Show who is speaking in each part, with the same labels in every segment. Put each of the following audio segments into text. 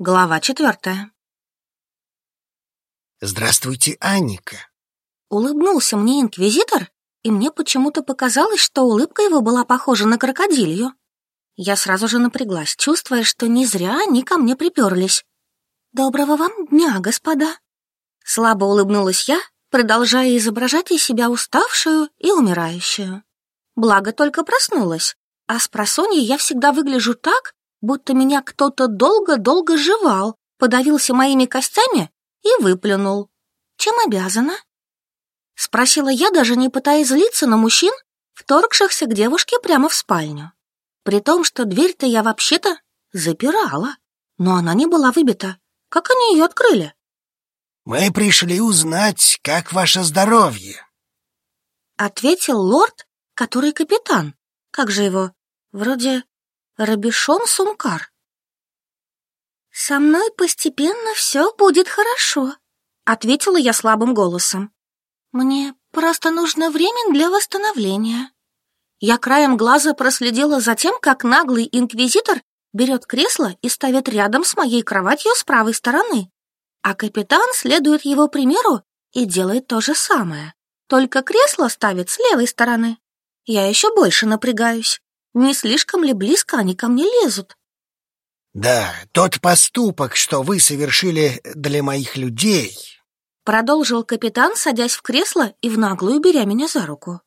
Speaker 1: Глава четвертая.
Speaker 2: Здравствуйте, Анника.
Speaker 1: Улыбнулся мне инквизитор, и мне почему-то показалось, что улыбка его была похожа на крокодилью. Я сразу же напряглась, чувствуя, что не зря они ко мне приперлись. «Доброго вам дня, господа!» Слабо улыбнулась я, продолжая изображать из себя уставшую и умирающую. Благо только проснулась, а с просонья я всегда выгляжу так, будто меня кто-то долго-долго жевал, подавился моими костями и выплюнул. Чем обязана? Спросила я, даже не пытаясь злиться на мужчин, вторгшихся к девушке прямо в спальню. При том, что дверь-то я вообще-то запирала, но она не была выбита. Как они ее открыли?
Speaker 2: «Мы пришли узнать, как ваше здоровье», —
Speaker 1: ответил лорд, который капитан. Как же его? Вроде Рабишон Сумкар. «Со мной постепенно все будет хорошо», — ответила я слабым голосом. «Мне просто нужно время для восстановления». Я краем глаза проследила за тем, как наглый инквизитор берет кресло и ставит рядом с моей кроватью с правой стороны, а капитан следует его примеру и делает то же самое, только кресло ставит с левой стороны. Я еще больше напрягаюсь. Не слишком ли близко они ко мне лезут?
Speaker 2: Да, тот поступок, что вы совершили для моих людей,
Speaker 1: продолжил капитан, садясь в кресло и в наглую беря меня за руку.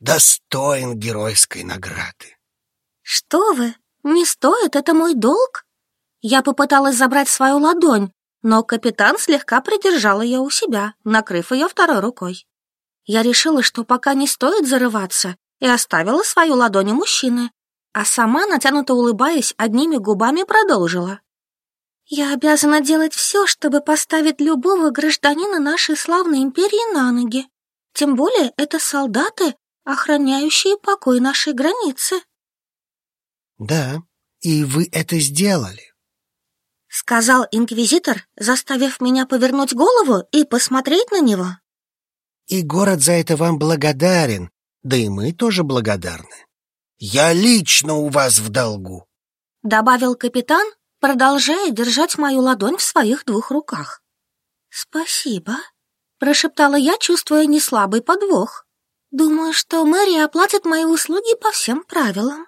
Speaker 2: Достоин геройской награды.
Speaker 1: Что вы? Не стоит, это мой долг. Я попыталась забрать свою ладонь, но капитан слегка придержал ее у себя, накрыв ее второй рукой. Я решила, что пока не стоит зарываться, и оставила свою ладонь у мужчины, а сама, натянуто улыбаясь, одними губами продолжила. «Я обязана делать все, чтобы поставить любого гражданина нашей славной империи на ноги. Тем более это солдаты, охраняющие покой нашей границы».
Speaker 2: «Да, и вы это сделали», —
Speaker 1: сказал инквизитор, заставив меня повернуть голову и посмотреть на него.
Speaker 2: «И город за это вам благодарен, да и мы тоже благодарны. Я лично у вас в долгу, —
Speaker 1: добавил капитан, продолжая держать мою ладонь в своих двух руках. «Спасибо», — прошептала я, чувствуя неслабый подвох. «Думаю, что мэрия оплатит мои услуги по всем правилам».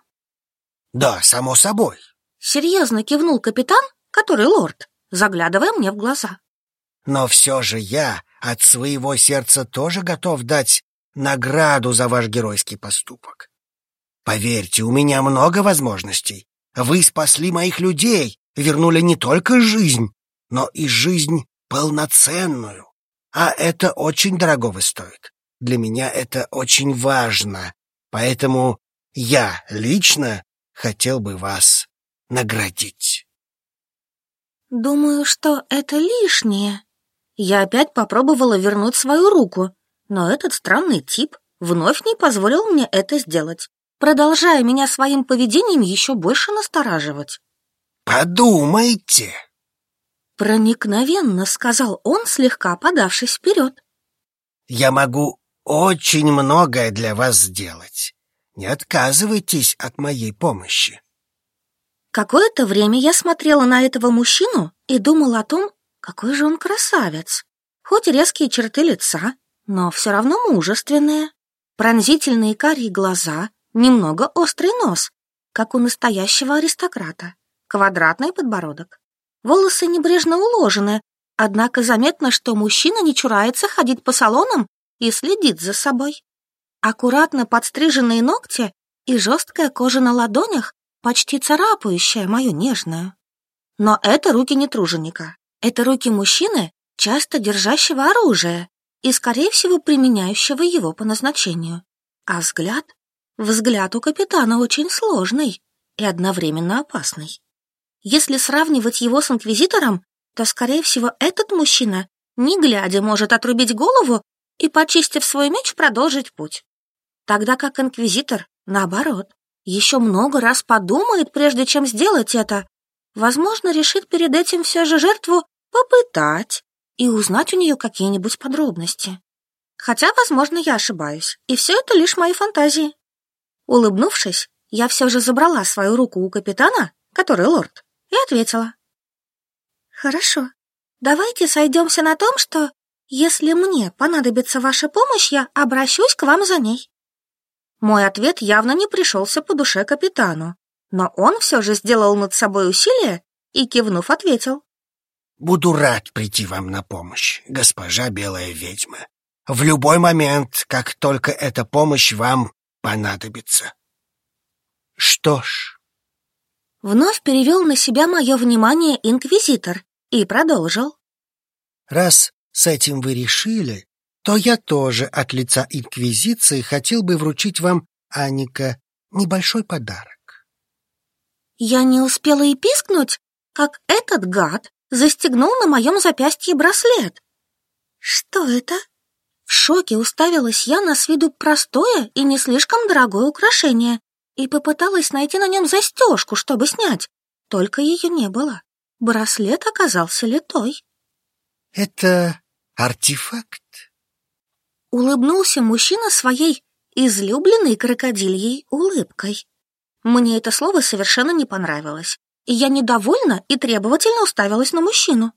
Speaker 2: «Да, само собой», —
Speaker 1: серьезно кивнул капитан, который лорд, заглядывая мне в глаза.
Speaker 2: «Но все же я от своего сердца тоже готов дать награду за ваш геройский поступок. Поверьте, у меня много возможностей. Вы спасли моих людей, вернули не только жизнь, но и жизнь полноценную. А это очень дорогого стоит. Для меня это очень важно. Поэтому я лично хотел бы вас наградить.
Speaker 1: Думаю, что это лишнее. Я опять попробовала вернуть свою руку, но этот странный тип вновь не позволил мне это сделать, продолжая меня своим поведением еще больше настораживать.
Speaker 2: «Подумайте!»
Speaker 1: Проникновенно сказал он, слегка подавшись вперед.
Speaker 2: «Я могу очень многое для вас сделать. Не отказывайтесь от моей помощи».
Speaker 1: Какое-то время я смотрела на этого мужчину и думала о том, какой же он красавец. Хоть резкие черты лица, но все равно мужественные. Пронзительные карие глаза, немного острый нос, как у настоящего аристократа, квадратный подбородок. Волосы небрежно уложены, однако заметно, что мужчина не чурается ходить по салонам и следит за собой. Аккуратно подстриженные ногти и жесткая кожа на ладонях, почти царапающая мою нежную. Но это руки не труженика. Это руки мужчины, часто держащего оружие, и, скорее всего, применяющего его по назначению. А взгляд? Взгляд у капитана очень сложный и одновременно опасный. Если сравнивать его с инквизитором, то, скорее всего, этот мужчина, не глядя, может отрубить голову и, почистив свой меч, продолжить путь. Тогда как инквизитор, наоборот, еще много раз подумает, прежде чем сделать это. Возможно, решит перед этим все же жертву попытать, и узнать у нее какие-нибудь подробности. Хотя, возможно, я ошибаюсь, и все это лишь мои фантазии. Улыбнувшись, я все же забрала свою руку у капитана, который лорд, и ответила. Хорошо. Давайте сойдемся на том, что если мне понадобится ваша помощь, я обращусь к вам за ней. Мой ответ явно не пришелся по душе капитану, но он все же сделал над собой усилие и, кивнув, ответил.
Speaker 2: «Буду рад прийти вам на помощь, госпожа Белая Ведьма. В любой момент, как только эта помощь вам понадобится». «Что ж...»
Speaker 1: Вновь перевел на себя мое внимание инквизитор и продолжил.
Speaker 2: «Раз с этим вы решили, то я тоже от лица Инквизиции хотел бы вручить вам, Аника, небольшой подарок.
Speaker 1: Я не успела и пискнуть, как этот гад застегнул на моем запястье браслет. Что это? В шоке уставилась я на с виду простое и не слишком дорогое украшение и попыталась найти на нем застежку, чтобы снять. Только ее не было. Браслет оказался литой.
Speaker 2: Это артефакт
Speaker 1: Улыбнулся мужчина своей излюбленной крокодильей улыбкой. Мне это слово совершенно не понравилось, и я недовольна и требовательно уставилась на мужчину.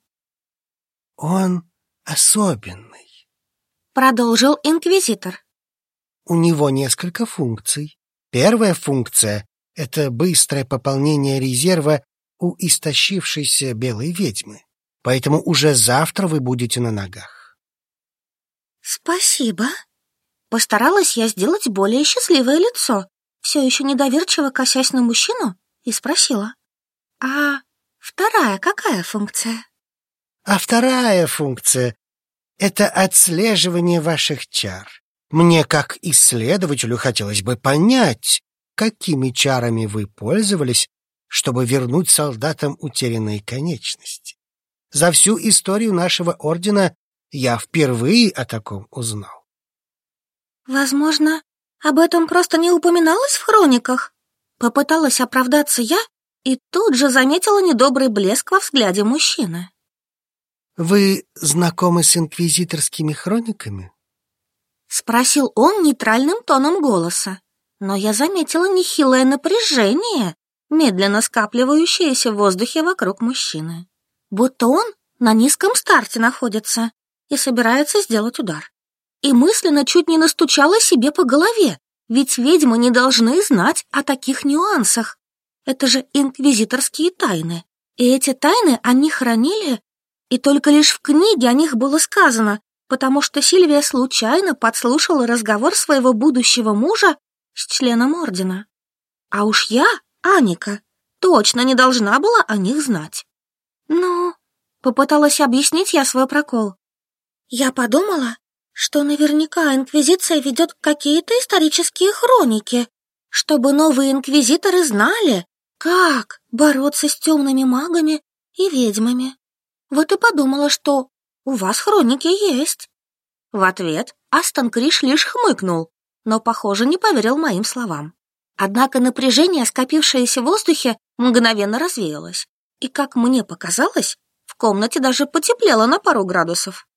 Speaker 2: «Он особенный», —
Speaker 1: продолжил инквизитор.
Speaker 2: «У него несколько функций. Первая функция — это быстрое пополнение резерва у истощившейся белой ведьмы, поэтому уже завтра вы будете на ногах.
Speaker 1: «Спасибо». Постаралась я сделать более счастливое лицо, все еще недоверчиво косясь на мужчину, и спросила. «А вторая какая функция?»
Speaker 2: «А вторая функция — это отслеживание ваших чар. Мне, как исследователю, хотелось бы понять, какими чарами вы пользовались, чтобы вернуть солдатам утерянные конечности. За всю историю нашего ордена я впервые о таком узнал.
Speaker 1: Возможно, об этом просто не упоминалось в хрониках. Попыталась оправдаться я и тут же заметила недобрый блеск во взгляде мужчины.
Speaker 2: «Вы знакомы с инквизиторскими хрониками?»
Speaker 1: Спросил он нейтральным тоном голоса, но я заметила нехилое напряжение, медленно скапливающееся в воздухе вокруг мужчины. Будто он на низком старте находится и собирается сделать удар. И мысленно чуть не настучала себе по голове, ведь ведьмы не должны знать о таких нюансах. Это же инквизиторские тайны. И эти тайны они хранили, и только лишь в книге о них было сказано, потому что Сильвия случайно подслушала разговор своего будущего мужа с членом ордена. А уж я, Аника, точно не должна была о них знать. Ну, попыталась объяснить я свой прокол. Я подумала, что наверняка Инквизиция ведет какие-то исторические хроники, чтобы новые инквизиторы знали, как бороться с темными магами и ведьмами. Вот и подумала, что у вас хроники есть. В ответ Астон Криш лишь хмыкнул, но, похоже, не поверил моим словам. Однако напряжение, скопившееся в воздухе, мгновенно развеялось. И, как мне показалось, в комнате даже потеплело на пару градусов.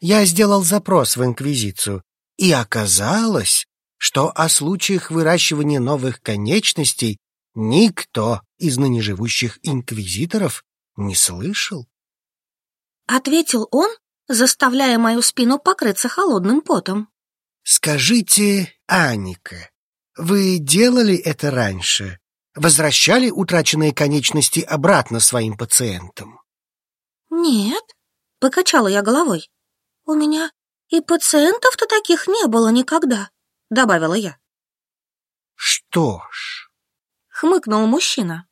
Speaker 2: Я сделал запрос в Инквизицию, и оказалось, что о случаях выращивания новых конечностей никто из ныне живущих инквизиторов не слышал.
Speaker 1: Ответил он, заставляя мою спину покрыться холодным потом.
Speaker 2: Скажите, Аника, вы делали это раньше? Возвращали утраченные конечности обратно своим пациентам?
Speaker 1: Нет, покачала я головой. «У меня и пациентов-то таких не было никогда», — добавила я.
Speaker 2: «Что ж...»
Speaker 1: — хмыкнул мужчина.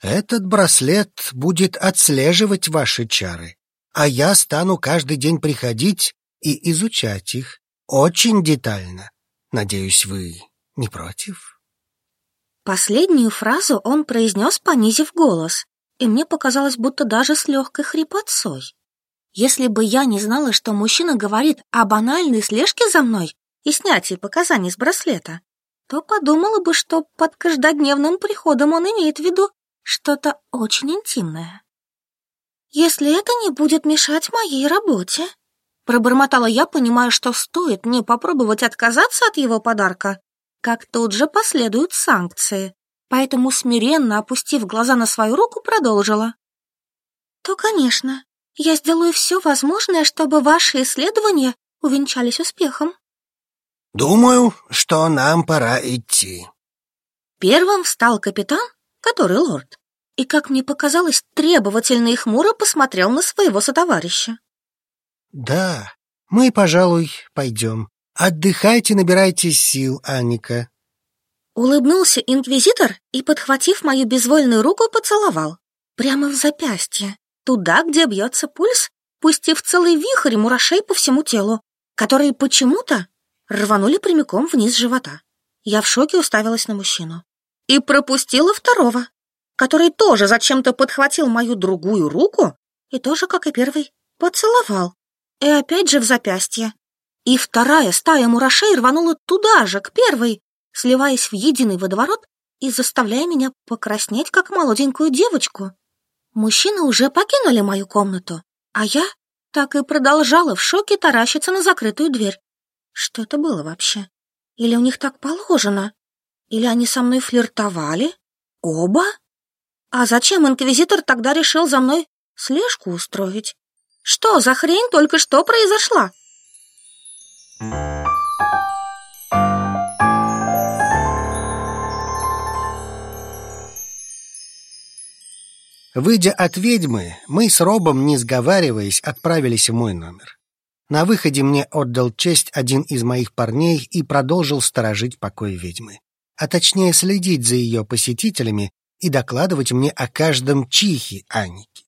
Speaker 2: «Этот браслет будет отслеживать ваши чары, а я стану каждый день приходить и изучать их очень детально. Надеюсь, вы не против?»
Speaker 1: Последнюю фразу он произнес, понизив голос, и мне показалось, будто даже с легкой хрипотцой. Если бы я не знала, что мужчина говорит о банальной слежке за мной и снятии показаний с браслета, то подумала бы, что под каждодневным приходом он имеет в виду что-то очень интимное. «Если это не будет мешать моей работе», пробормотала я, понимая, что стоит мне попробовать отказаться от его подарка, как тут же последуют санкции. Поэтому, смиренно опустив глаза на свою руку, продолжила. то, конечно, я сделаю все возможное, чтобы ваши исследования увенчались успехом.
Speaker 2: Думаю, что нам пора идти.
Speaker 1: Первым встал капитан, который лорд, и, как мне показалось, требовательно и хмуро посмотрел на своего сотоварища.
Speaker 2: Да, мы, пожалуй, пойдем. Отдыхайте, набирайтесь сил, Анника.
Speaker 1: Улыбнулся инквизитор и, подхватив мою безвольную руку, поцеловал. Прямо в запястье, туда, где бьется пульс, пустив целый вихрь мурашей по всему телу, которые почему-то рванули прямиком вниз живота. Я в шоке уставилась на мужчину. И пропустила второго, который тоже зачем-то подхватил мою другую руку и тоже, как и первый, поцеловал. И опять же в запястье. И вторая стая мурашей рванула туда же, к первой, сливаясь в единый водоворот и заставляя меня покраснеть, как молоденькую девочку. Мужчины уже покинули мою комнату, а я так и продолжала в шоке таращиться на закрытую дверь. Что это было вообще? Или у них так положено? Или они со мной флиртовали? Оба? А зачем инквизитор тогда решил за мной слежку устроить? Что за хрень только что произошла?
Speaker 2: Выйдя от ведьмы, мы с Робом, не сговариваясь, отправились в мой номер. На выходе мне отдал честь один из моих парней и продолжил сторожить покой ведьмы. А точнее следить за ее посетителями и докладывать мне о каждом чихе Анники.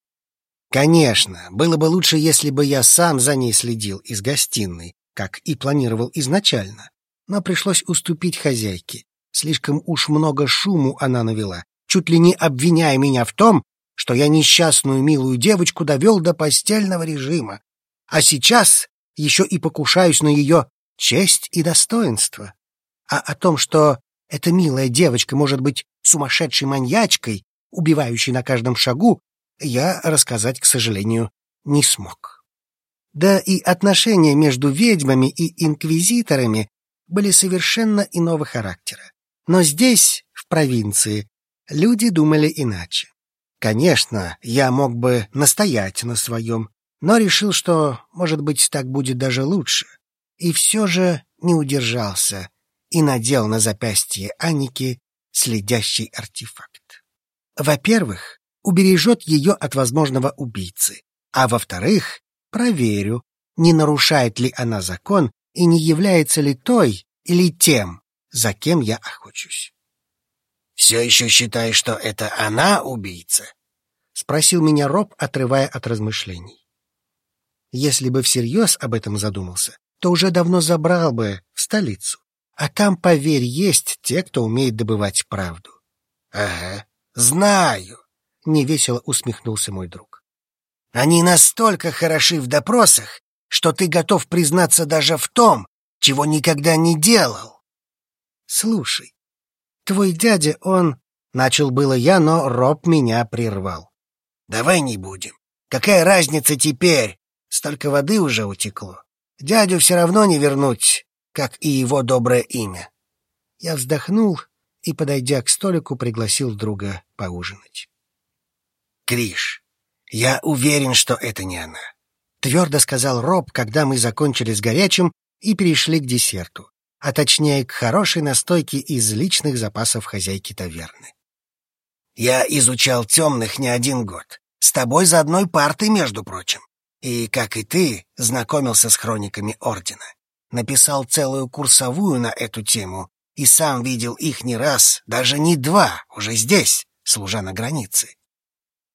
Speaker 2: Конечно, было бы лучше, если бы я сам за ней следил из гостиной, как и планировал изначально. Но пришлось уступить хозяйке. Слишком уж много шуму она навела, чуть ли не обвиняя меня в том, что я несчастную милую девочку довел до постельного режима, а сейчас еще и покушаюсь на ее честь и достоинство. А о том, что эта милая девочка может быть сумасшедшей маньячкой, убивающей на каждом шагу, я рассказать, к сожалению, не смог. Да и отношения между ведьмами и инквизиторами были совершенно иного характера. Но здесь, в провинции, люди думали иначе. Конечно, я мог бы настоять на своем, но решил, что, может быть, так будет даже лучше. И все же не удержался и надел на запястье Аники следящий артефакт. Во-первых, убережет ее от возможного убийцы, а во-вторых, проверю, не нарушает ли она закон и не является ли той или тем, за кем я охочусь. «Все еще считаешь, что это она убийца?» — спросил меня Роб, отрывая от размышлений. Если бы всерьез об этом задумался, то уже давно забрал бы в столицу. А там, поверь, есть те, кто умеет добывать правду. — Ага, знаю, — невесело усмехнулся мой друг. Они настолько хороши в допросах, что ты готов признаться даже в том, чего никогда не делал. Слушай, твой дядя, он... Начал было я, но Роб меня прервал. Давай не будем. Какая разница теперь? Столько воды уже утекло. Дядю все равно не вернуть, как и его доброе имя. Я вздохнул и, подойдя к столику, пригласил друга поужинать. Криш, «Я уверен, что это не она», — твердо сказал Роб, когда мы закончили с горячим и перешли к десерту, а точнее к хорошей настойке из личных запасов хозяйки таверны. «Я изучал темных не один год. С тобой за одной партой, между прочим. И, как и ты, знакомился с хрониками Ордена. Написал целую курсовую на эту тему и сам видел их не раз, даже не два, уже здесь, служа на границе.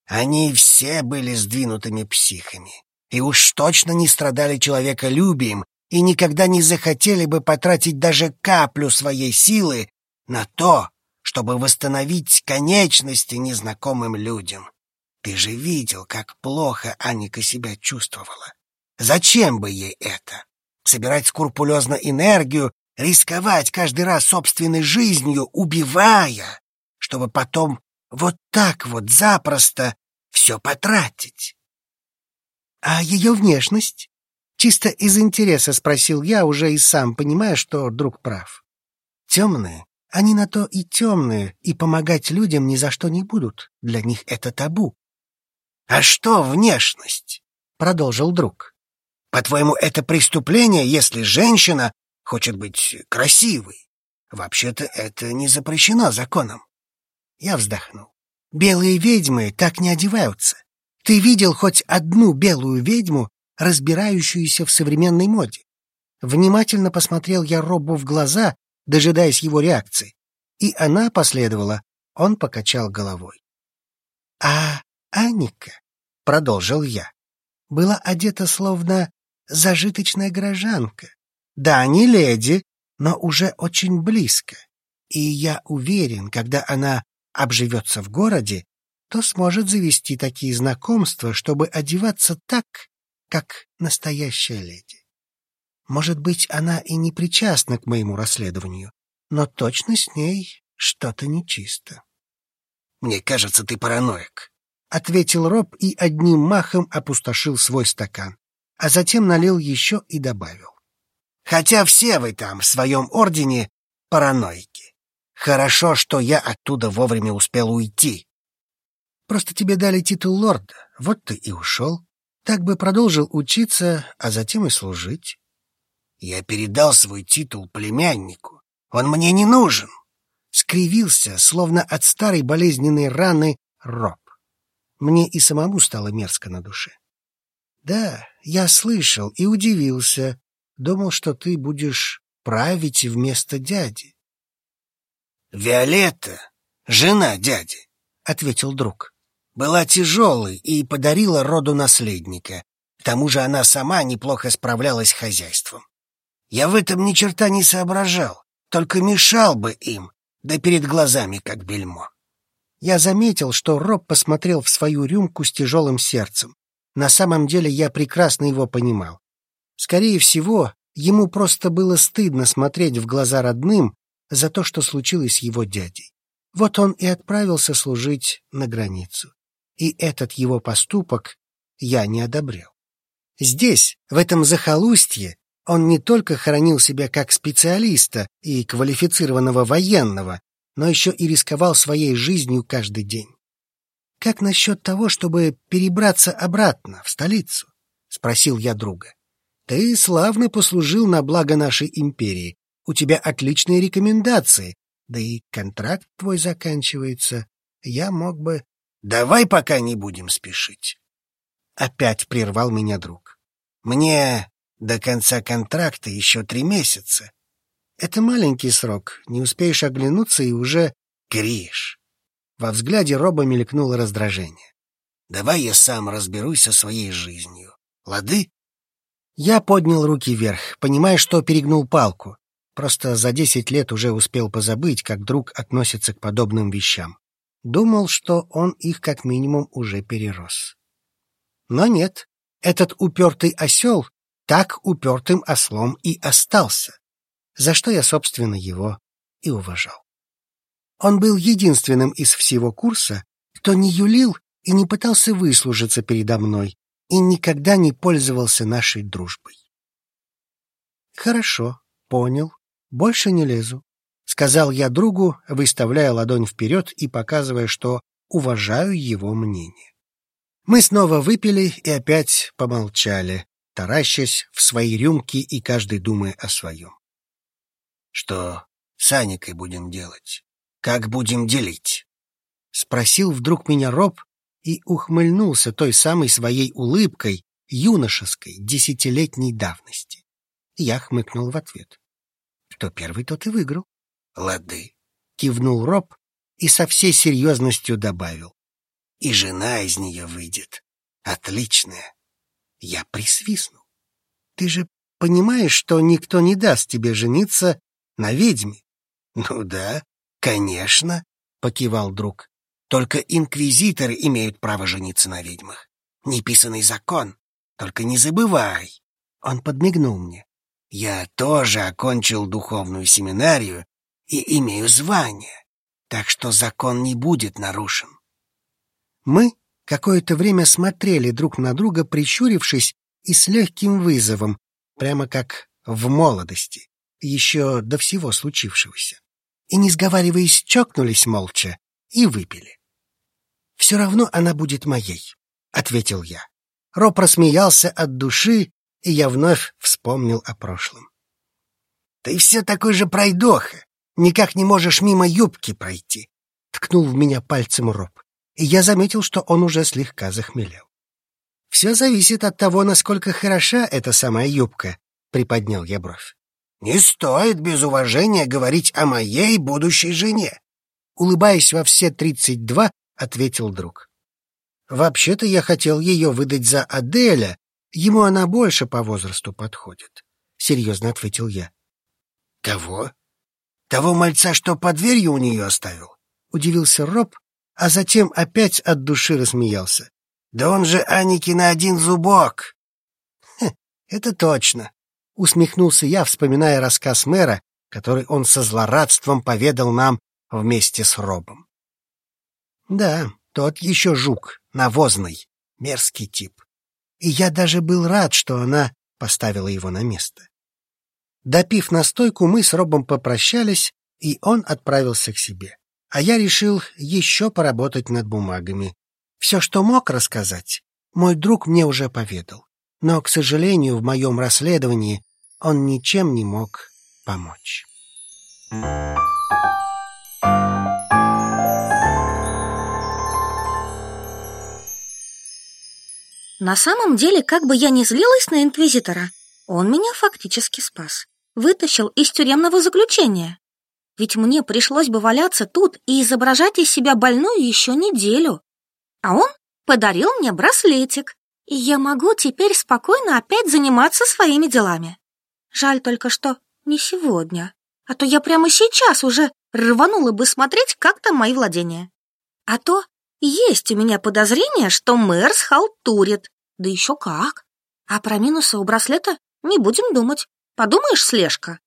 Speaker 2: Они все были сдвинутыми психами и уж точно не страдали человеколюбием и никогда не захотели бы потратить даже каплю своей силы на то, чтобы восстановить конечности незнакомым людям. Ты же видел, как плохо Аника себя чувствовала. Зачем бы ей это? Собирать скрупулезно энергию, рисковать каждый раз собственной жизнью, убивая, чтобы потом вот так вот запросто все потратить. А ее внешность? Чисто из интереса спросил я, уже и сам понимая, что друг прав. Темные, они на то и темные, и помогать людям ни за что не будут. Для них это табу. А что внешность? Продолжил друг. По-твоему, это преступление, если женщина хочет быть красивой? Вообще-то это не запрещено законом. Я вздохнул. Белые ведьмы так не одеваются. Ты видел хоть одну белую ведьму, разбирающуюся в современной моде? Внимательно посмотрел я Робу в глаза, дожидаясь его реакции, и она последовала. Он покачал головой. А Аника, продолжил я, была одета словно зажиточная горожанка. Да, не леди, но уже очень близко. И я уверен, когда она обживется в городе, то сможет завести такие знакомства, чтобы одеваться так, как настоящая леди. Может быть, она и не причастна к моему расследованию, но точно с ней что-то нечисто. «Мне кажется, ты параноик», — ответил Роб и одним махом опустошил свой стакан, а затем налил еще и добавил. «Хотя все вы там в своем ордене параноики. Хорошо, что я оттуда вовремя успел уйти. Просто тебе дали титул лорда, вот ты и ушел. Так бы продолжил учиться, а затем и служить. Я передал свой титул племяннику. Он мне не нужен. Скривился, словно от старой болезненной раны, Роб. Мне и самому стало мерзко на душе. Да, я слышал и удивился. Думал, что ты будешь править вместо дяди. Виолетта, жена дяди, — ответил друг была тяжелой и подарила роду наследника. К тому же она сама неплохо справлялась с хозяйством. Я в этом ни черта не соображал, только мешал бы им, да перед глазами как бельмо. Я заметил, что Роб посмотрел в свою рюмку с тяжелым сердцем. На самом деле я прекрасно его понимал. Скорее всего, ему просто было стыдно смотреть в глаза родным за то, что случилось с его дядей. Вот он и отправился служить на границу и этот его поступок я не одобрял. Здесь, в этом захолустье, он не только хранил себя как специалиста и квалифицированного военного, но еще и рисковал своей жизнью каждый день. «Как насчет того, чтобы перебраться обратно, в столицу?» — спросил я друга. «Ты славно послужил на благо нашей империи. У тебя отличные рекомендации, да и контракт твой заканчивается. Я мог бы...» Давай пока не будем спешить. Опять прервал меня друг. Мне до конца контракта еще три месяца. Это маленький срок, не успеешь оглянуться и уже гришь. Во взгляде Роба мелькнуло раздражение. Давай я сам разберусь со своей жизнью. Лады? Я поднял руки вверх, понимая, что перегнул палку. Просто за десять лет уже успел позабыть, как друг относится к подобным вещам. Думал, что он их как минимум уже перерос. Но нет, этот упертый осел так упертым ослом и остался, за что я, собственно, его и уважал. Он был единственным из всего курса, кто не юлил и не пытался выслужиться передо мной и никогда не пользовался нашей дружбой. Хорошо, понял, больше не лезу. — сказал я другу, выставляя ладонь вперед и показывая, что уважаю его мнение. Мы снова выпили и опять помолчали, таращась в свои рюмки и каждый думая о своем. — Что с Аникой будем делать? Как будем делить? — спросил вдруг меня Роб и ухмыльнулся той самой своей улыбкой юношеской десятилетней давности. Я хмыкнул в ответ. Кто первый, тот и выиграл лады. Кивнул Роб и со всей серьезностью добавил. И жена из нее выйдет. Отличная. Я присвистнул. Ты же понимаешь, что никто не даст тебе жениться на ведьме? Ну да, конечно, покивал друг. Только инквизиторы имеют право жениться на ведьмах. Неписанный закон. Только не забывай. Он подмигнул мне. Я тоже окончил духовную семинарию и имею звание, так что закон не будет нарушен. Мы какое-то время смотрели друг на друга, прищурившись и с легким вызовом, прямо как в молодости, еще до всего случившегося. И, не сговариваясь, чокнулись молча и выпили. Все равно она будет моей. ответил я. Роб рассмеялся от души, и я вновь вспомнил о прошлом. Ты все такой же пройдоха, никак не можешь мимо юбки пройти, ткнул в меня пальцем Роб, и я заметил, что он уже слегка захмелел. Все зависит от того, насколько хороша эта самая юбка, приподнял я бровь. Не стоит без уважения говорить о моей будущей жене. Улыбаясь во все тридцать два, ответил друг. Вообще-то я хотел ее выдать за Аделя. Ему она больше по возрасту подходит. Серьезно ответил я. Кого? Того мальца, что под дверью у нее оставил? Удивился Роб, а затем опять от души рассмеялся. Да он же Аники на один зубок. Это точно. Усмехнулся я, вспоминая рассказ мэра, который он со злорадством поведал нам вместе с Робом. Да, тот еще жук, навозный, мерзкий тип. И я даже был рад, что она поставила его на место. Допив настойку, мы с Робом попрощались, и он отправился к себе. А я решил еще поработать над бумагами. Все, что мог рассказать, мой друг мне уже поведал но, к сожалению, в моем расследовании он ничем не мог помочь.
Speaker 1: На самом деле, как бы я ни злилась на Инквизитора, он меня фактически спас. Вытащил из тюремного заключения. Ведь мне пришлось бы валяться тут и изображать из себя больную еще неделю. А он подарил мне браслетик, и я могу теперь спокойно опять заниматься своими делами. Жаль только, что не сегодня, а то я прямо сейчас уже рванула бы смотреть, как там мои владения. А то есть у меня подозрение, что мэр схалтурит, да еще как. А про минусы у браслета не будем думать. Подумаешь, слежка.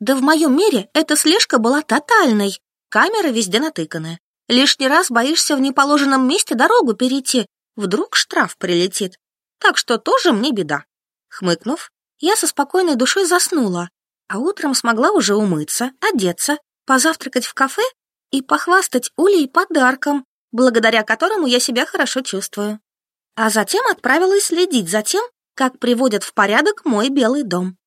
Speaker 1: Да в моем мире эта слежка была тотальной. Камеры везде натыканы. Лишний раз боишься в неположенном месте дорогу перейти, Вдруг штраф прилетит. Так что тоже мне беда. Хмыкнув, я со спокойной душой заснула, а утром смогла уже умыться, одеться, позавтракать в кафе и похвастать Улей подарком, благодаря которому я себя хорошо чувствую. А затем отправилась следить за тем, как приводят в порядок мой белый дом.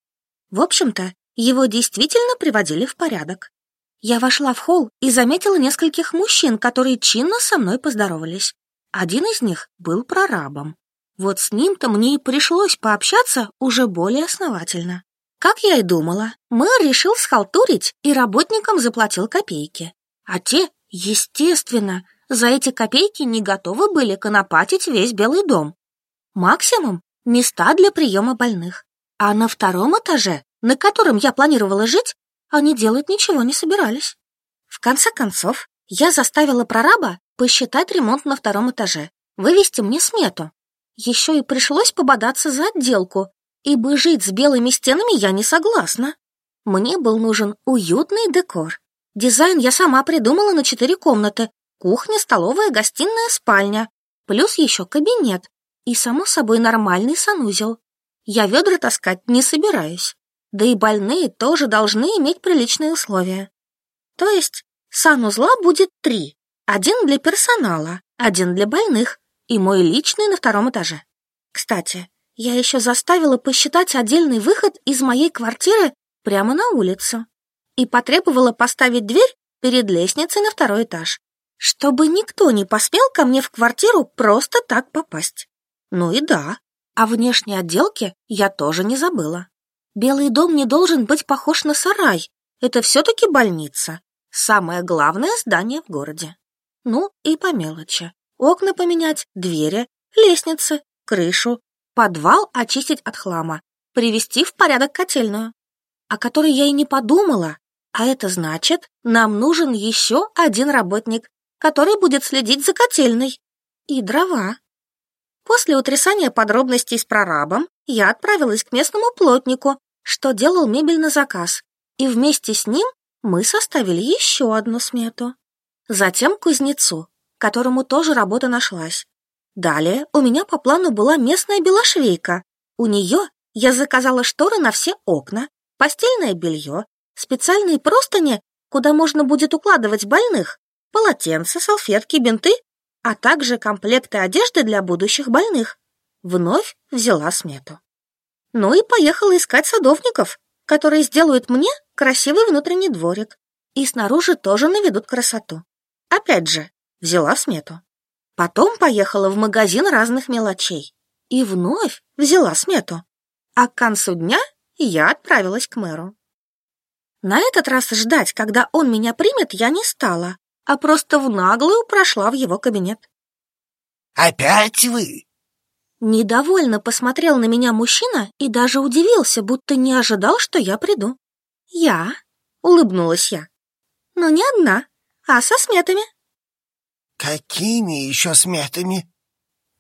Speaker 1: В общем-то, его действительно приводили в порядок. Я вошла в холл и заметила нескольких мужчин, которые чинно со мной поздоровались. Один из них был прорабом. Вот с ним-то мне и пришлось пообщаться уже более основательно. Как я и думала, мэр решил схалтурить и работникам заплатил копейки. А те, естественно, за эти копейки не готовы были конопатить весь Белый дом. Максимум — места для приема больных. А на втором этаже, на котором я планировала жить, они делать ничего не собирались. В конце концов, я заставила прораба посчитать ремонт на втором этаже, вывести мне смету. Еще и пришлось пободаться за отделку, ибо жить с белыми стенами я не согласна. Мне был нужен уютный декор. Дизайн я сама придумала на четыре комнаты. Кухня, столовая, гостиная, спальня. Плюс еще кабинет. И, само собой, нормальный санузел. Я ведра таскать не собираюсь. Да и больные тоже должны иметь приличные условия. То есть санузла будет три. Один для персонала, один для больных и мой личный на втором этаже. Кстати, я еще заставила посчитать отдельный выход из моей квартиры прямо на улицу и потребовала поставить дверь перед лестницей на второй этаж, чтобы никто не посмел ко мне в квартиру просто так попасть. Ну и да, о внешней отделке я тоже не забыла. Белый дом не должен быть похож на сарай. Это все-таки больница. Самое главное здание в городе. Ну и по мелочи. Окна поменять, двери, лестницы, крышу, подвал очистить от хлама, привести в порядок котельную, о которой я и не подумала. А это значит, нам нужен еще один работник, который будет следить за котельной. И дрова. После утрясания подробностей с прорабом я отправилась к местному плотнику, что делал мебель на заказ, и вместе с ним мы составили еще одну смету. Затем кузнецу, которому тоже работа нашлась. Далее у меня по плану была местная белошвейка. У нее я заказала шторы на все окна, постельное белье, специальные простыни, куда можно будет укладывать больных, полотенца, салфетки, бинты а также комплекты одежды для будущих больных. Вновь взяла смету. Ну и поехала искать садовников, которые сделают мне красивый внутренний дворик и снаружи тоже наведут красоту. Опять же, взяла смету. Потом поехала в магазин разных мелочей и вновь взяла смету. А к концу дня я отправилась к мэру. На этот раз ждать, когда он меня примет, я не стала, а просто в наглую прошла в его кабинет.
Speaker 2: «Опять вы?»
Speaker 1: Недовольно посмотрел на меня мужчина и даже удивился, будто не ожидал, что я приду. «Я?» — улыбнулась я. «Но не одна, а со сметами».
Speaker 2: «Какими еще сметами?»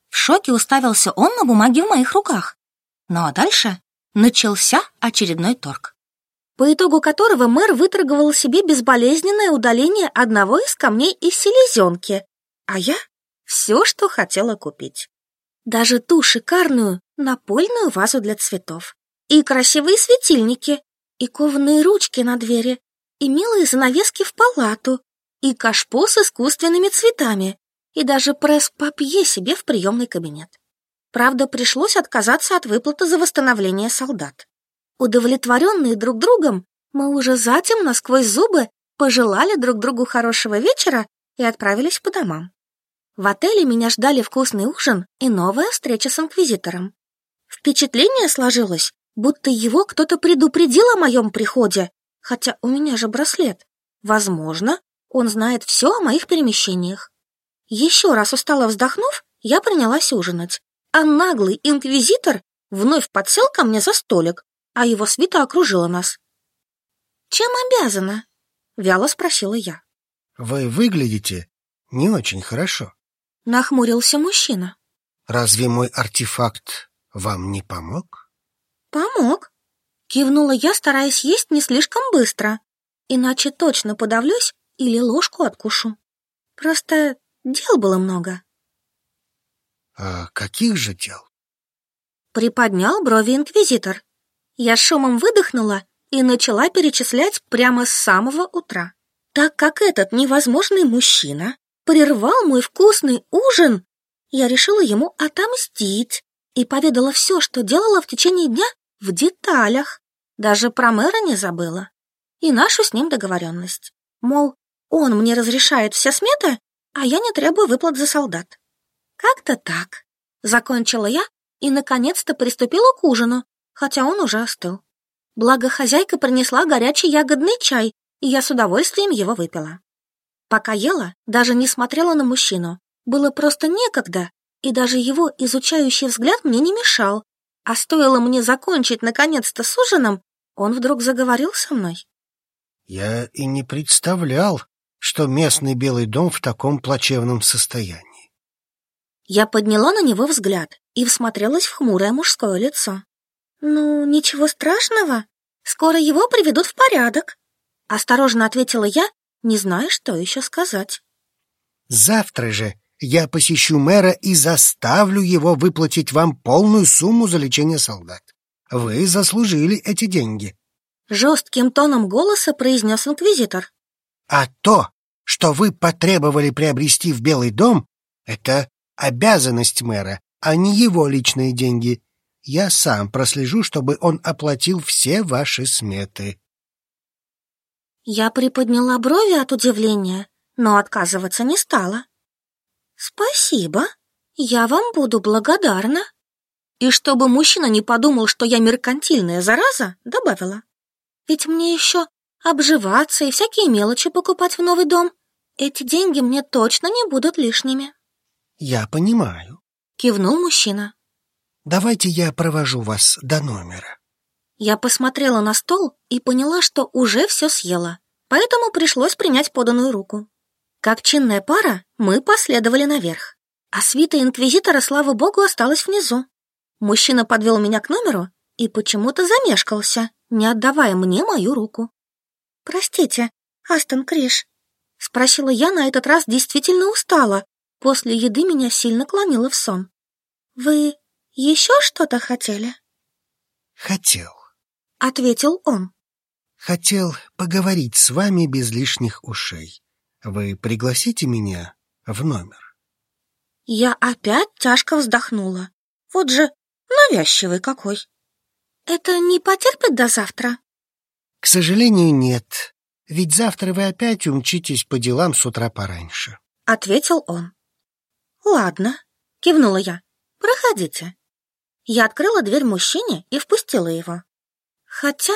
Speaker 1: В шоке уставился он на бумаге в моих руках. Ну а дальше начался очередной торг, по итогу которого мэр выторговал себе безболезненное удаление одного из камней из селезенки, а я — все, что хотела купить. Даже ту шикарную напольную вазу для цветов, и красивые светильники, и кованые ручки на двери, и милые занавески в палату, и кашпо с искусственными цветами, и даже пресс-папье себе в приемный кабинет. Правда, пришлось отказаться от выплаты за восстановление солдат. Удовлетворенные друг другом, мы уже затем насквозь зубы пожелали друг другу хорошего вечера и отправились по домам. В отеле меня ждали вкусный ужин и новая встреча с инквизитором. Впечатление сложилось, будто его кто-то предупредил о моем приходе, хотя у меня же браслет. Возможно, он знает все о моих перемещениях. Еще раз устало вздохнув, я принялась ужинать, а наглый инквизитор вновь подсел ко мне за столик, а его свита окружила нас. «Чем обязана?» — вяло спросила я.
Speaker 2: «Вы выглядите не очень хорошо», —
Speaker 1: нахмурился мужчина.
Speaker 2: «Разве мой артефакт вам не помог?»
Speaker 1: «Помог», — кивнула я, стараясь есть не слишком быстро, иначе точно подавлюсь или ложку откушу. Просто дел было много.
Speaker 2: А каких же дел?
Speaker 1: Приподнял брови инквизитор. Я шумом выдохнула и начала перечислять прямо с самого утра. Так как этот невозможный мужчина прервал мой вкусный ужин, я решила ему отомстить и поведала все, что делала в течение дня в деталях. Даже про мэра не забыла. И нашу с ним договоренность. Мол, он мне разрешает все сметы, а я не требую выплат за солдат. Как-то так. Закончила я и, наконец-то, приступила к ужину, хотя он уже остыл. Благо, хозяйка принесла горячий ягодный чай, и я с удовольствием его выпила. Пока ела, даже не смотрела на мужчину. Было просто некогда, и даже его изучающий взгляд мне не мешал. А стоило мне закончить наконец-то с ужином, он вдруг заговорил со мной.
Speaker 2: «Я и не представлял, что местный Белый дом в таком плачевном состоянии.
Speaker 1: Я подняла на него взгляд и всмотрелась в хмурое мужское лицо. «Ну, ничего страшного. Скоро его приведут в порядок», — осторожно ответила я, не зная, что еще сказать.
Speaker 2: «Завтра же я посещу мэра и заставлю его выплатить вам полную сумму за лечение солдат. Вы заслужили эти деньги», —
Speaker 1: жестким тоном голоса произнес инквизитор.
Speaker 2: А то, что вы потребовали приобрести в Белый дом, это обязанность мэра, а не его личные деньги. Я сам прослежу, чтобы он оплатил все ваши сметы.
Speaker 1: Я приподняла брови от удивления, но отказываться не стала. Спасибо, я вам буду благодарна. И чтобы мужчина не подумал, что я меркантильная зараза, добавила. Ведь мне еще обживаться и всякие мелочи покупать в новый дом. Эти деньги мне точно не будут лишними.
Speaker 2: Я понимаю,
Speaker 1: кивнул мужчина.
Speaker 2: Давайте я провожу вас до номера.
Speaker 1: Я посмотрела на стол и поняла, что уже все съела, поэтому пришлось принять поданную руку. Как чинная пара, мы последовали наверх, а свита инквизитора, слава богу, осталась внизу. Мужчина подвел меня к номеру и почему-то замешкался, не отдавая мне мою руку. «Простите, Астон Криш?» — спросила я на этот раз действительно устала. После еды меня сильно клонило в сон. «Вы еще что-то хотели?»
Speaker 2: «Хотел», —
Speaker 1: ответил он.
Speaker 2: «Хотел поговорить с вами без лишних ушей. Вы пригласите меня в номер?»
Speaker 1: Я опять тяжко вздохнула. Вот же навязчивый какой. Это не потерпит до завтра?
Speaker 2: К сожалению, нет. Ведь завтра вы опять умчитесь по делам с утра пораньше.
Speaker 1: Ответил он. Ладно, кивнула я. Проходите. Я открыла дверь мужчине и впустила его. Хотя,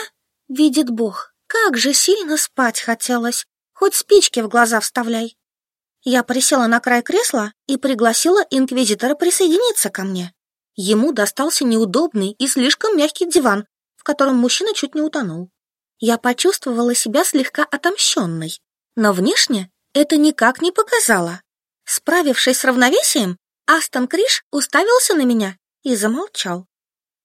Speaker 1: видит Бог, как же сильно спать хотелось. Хоть спички в глаза вставляй. Я присела на край кресла и пригласила инквизитора присоединиться ко мне. Ему достался неудобный и слишком мягкий диван, в котором мужчина чуть не утонул. Я почувствовала себя слегка отомщенной, но внешне это никак не показало. Справившись с равновесием, Астон Криш уставился на меня и замолчал.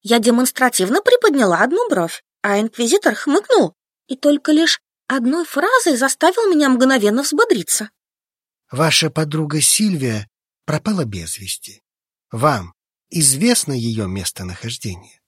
Speaker 1: Я демонстративно приподняла одну бровь, а инквизитор хмыкнул и только лишь одной фразой заставил меня мгновенно взбодриться.
Speaker 2: Ваша подруга Сильвия пропала без вести. Вам известно ее местонахождение?